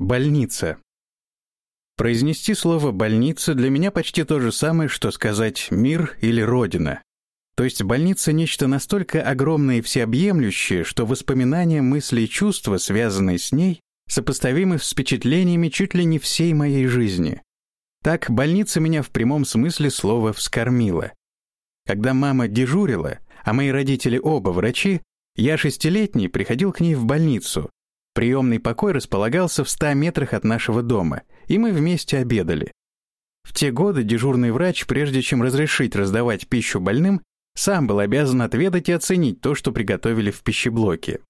Больница. Произнести слово «больница» для меня почти то же самое, что сказать «мир» или «родина». То есть больница — нечто настолько огромное и всеобъемлющее, что воспоминания, мысли и чувства, связанные с ней, сопоставимы с впечатлениями чуть ли не всей моей жизни. Так больница меня в прямом смысле слова вскормила. Когда мама дежурила, а мои родители оба врачи, я шестилетний приходил к ней в больницу, Приемный покой располагался в ста метрах от нашего дома, и мы вместе обедали. В те годы дежурный врач, прежде чем разрешить раздавать пищу больным, сам был обязан отведать и оценить то, что приготовили в пищеблоке.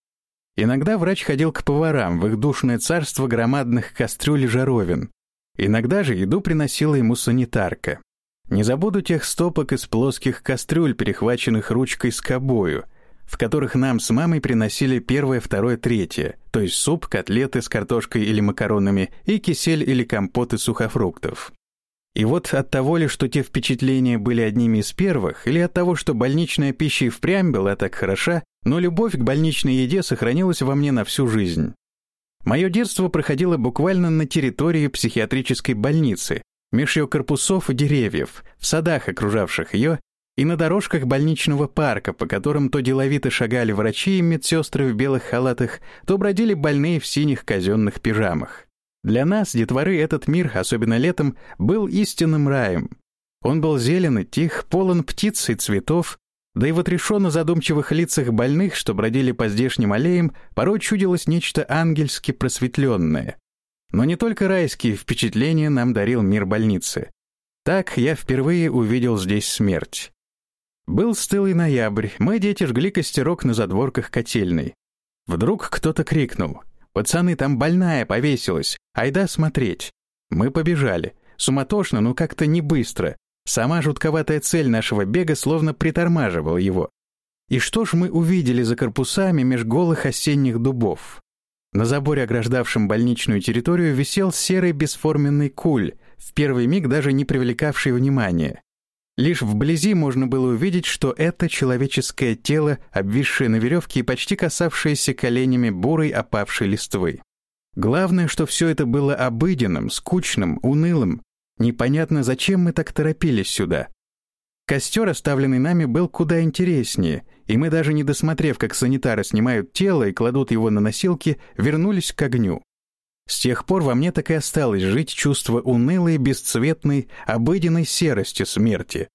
Иногда врач ходил к поварам в их душное царство громадных кастрюль и жаровин. Иногда же еду приносила ему санитарка. Не забуду тех стопок из плоских кастрюль, перехваченных ручкой с кобою, в которых нам с мамой приносили первое, второе, третье, то есть суп, котлеты с картошкой или макаронами и кисель или компот из сухофруктов. И вот от того ли, что те впечатления были одними из первых, или от того, что больничная пища и впрямь была так хороша, но любовь к больничной еде сохранилась во мне на всю жизнь. Мое детство проходило буквально на территории психиатрической больницы, меж ее корпусов и деревьев, в садах, окружавших ее, и на дорожках больничного парка, по которым то деловито шагали врачи и медсестры в белых халатах, то бродили больные в синих казенных пижамах. Для нас, детворы, этот мир, особенно летом, был истинным раем. Он был зелен и тих, полон птиц и цветов, да и в отрешенно задумчивых лицах больных, что бродили по здешним аллеям, порой чудилось нечто ангельски просветленное. Но не только райские впечатления нам дарил мир больницы. Так я впервые увидел здесь смерть. Был стылый ноябрь, мы, дети, жгли костерок на задворках котельной. Вдруг кто-то крикнул. «Пацаны, там больная повесилась! Айда смотреть!» Мы побежали. Суматошно, но как-то не быстро. Сама жутковатая цель нашего бега словно притормаживала его. И что ж мы увидели за корпусами меж голых осенних дубов? На заборе, ограждавшем больничную территорию, висел серый бесформенный куль, в первый миг даже не привлекавший внимания. Лишь вблизи можно было увидеть, что это человеческое тело, обвисшее на веревке и почти касавшееся коленями бурой опавшей листвы. Главное, что все это было обыденным, скучным, унылым. Непонятно, зачем мы так торопились сюда. Костер, оставленный нами, был куда интереснее, и мы, даже не досмотрев, как санитары снимают тело и кладут его на носилки, вернулись к огню. С тех пор во мне так и осталось жить чувство унылой, бесцветной, обыденной серости смерти.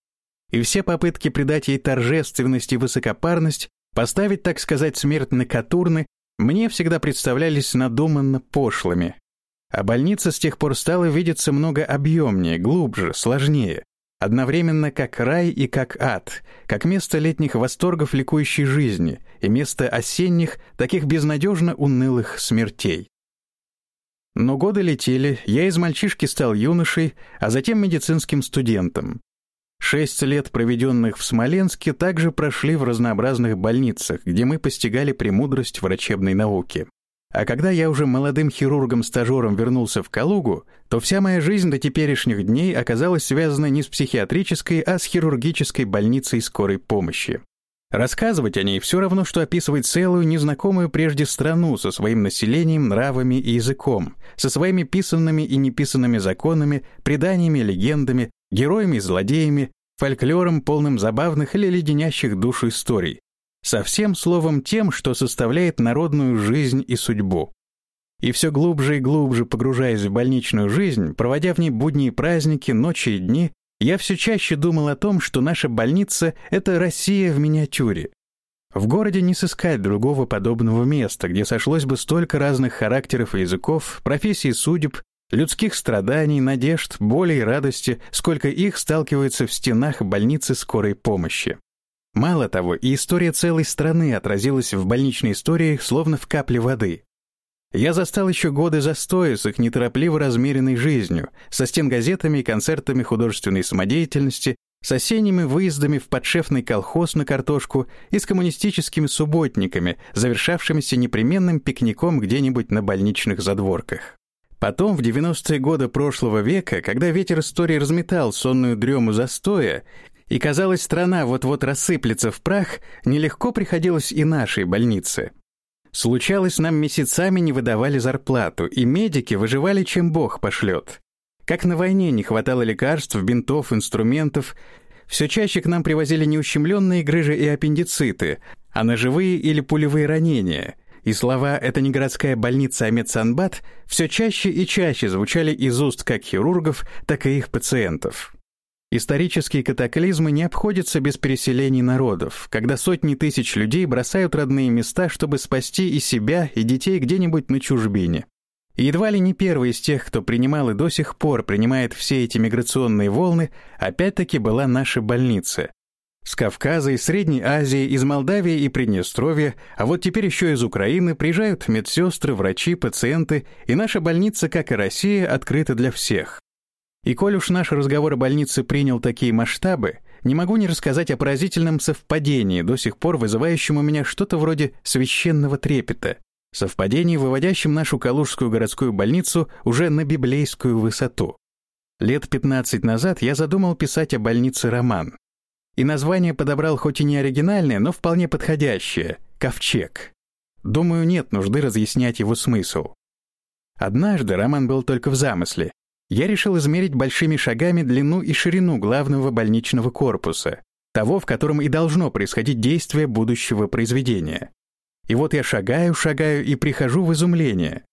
И все попытки придать ей торжественность и высокопарность, поставить, так сказать, смерть на катурны, мне всегда представлялись надуманно пошлыми. А больница с тех пор стала видеться много объемнее, глубже, сложнее. Одновременно как рай и как ад, как место летних восторгов ликующей жизни и место осенних, таких безнадежно унылых смертей. Но годы летели, я из мальчишки стал юношей, а затем медицинским студентом. Шесть лет, проведенных в Смоленске, также прошли в разнообразных больницах, где мы постигали премудрость врачебной науки. А когда я уже молодым хирургом-стажером вернулся в Калугу, то вся моя жизнь до теперешних дней оказалась связана не с психиатрической, а с хирургической больницей скорой помощи. Рассказывать о ней все равно, что описывать целую незнакомую прежде страну со своим населением, нравами и языком, со своими писанными и неписанными законами, преданиями, легендами, героями и злодеями, фольклором, полным забавных или леденящих душу историй, со всем словом тем, что составляет народную жизнь и судьбу. И все глубже и глубже погружаясь в больничную жизнь, проводя в ней будние праздники, ночи и дни, я все чаще думал о том, что наша больница — это Россия в миниатюре. В городе не сыскать другого подобного места, где сошлось бы столько разных характеров и языков, профессий судеб, людских страданий, надежд, боли и радости, сколько их сталкивается в стенах больницы скорой помощи. Мало того, и история целой страны отразилась в больничной истории словно в капле воды. Я застал еще годы застоя с их неторопливо размеренной жизнью, со стенгазетами и концертами художественной самодеятельности, с осенними выездами в подшефный колхоз на картошку и с коммунистическими субботниками, завершавшимися непременным пикником где-нибудь на больничных задворках. Потом, в 90-е годы прошлого века, когда ветер истории разметал сонную дрему застоя, и, казалось, страна вот-вот рассыплется в прах, нелегко приходилось и нашей больнице. Случалось, нам месяцами не выдавали зарплату, и медики выживали, чем Бог пошлет. Как на войне не хватало лекарств, бинтов, инструментов, все чаще к нам привозили не ущемленные грыжи и аппендициты, а ножевые или пулевые ранения. И слова «это не городская больница, а медсанбат» все чаще и чаще звучали из уст как хирургов, так и их пациентов. Исторические катаклизмы не обходятся без переселений народов, когда сотни тысяч людей бросают родные места, чтобы спасти и себя, и детей где-нибудь на чужбине. И едва ли не первый из тех, кто принимал и до сих пор принимает все эти миграционные волны, опять-таки была наша больница. С Кавказа, из Средней Азии, из Молдавии и Приднестровья, а вот теперь еще из Украины приезжают медсестры, врачи, пациенты, и наша больница, как и Россия, открыта для всех. И коль уж наш разговор о больнице принял такие масштабы, не могу не рассказать о поразительном совпадении, до сих пор вызывающем у меня что-то вроде священного трепета. Совпадении, выводящем нашу Калужскую городскую больницу уже на библейскую высоту. Лет 15 назад я задумал писать о больнице роман. И название подобрал хоть и не оригинальное, но вполне подходящее — «Ковчег». Думаю, нет нужды разъяснять его смысл. Однажды роман был только в замысле. Я решил измерить большими шагами длину и ширину главного больничного корпуса, того, в котором и должно происходить действие будущего произведения. И вот я шагаю, шагаю и прихожу в изумление.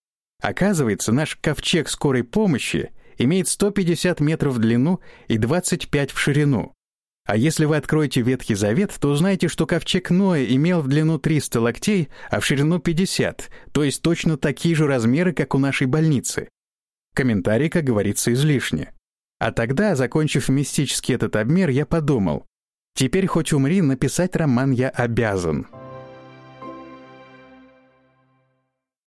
Оказывается, наш ковчег скорой помощи имеет 150 метров в длину и 25 в ширину. А если вы откроете Ветхий Завет, то узнаете, что ковчег Ноя имел в длину 300 локтей, а в ширину 50, то есть точно такие же размеры, как у нашей больницы. Комментарий, как говорится, излишне. А тогда, закончив мистически этот обмер, я подумал, теперь хоть умри, написать роман я обязан.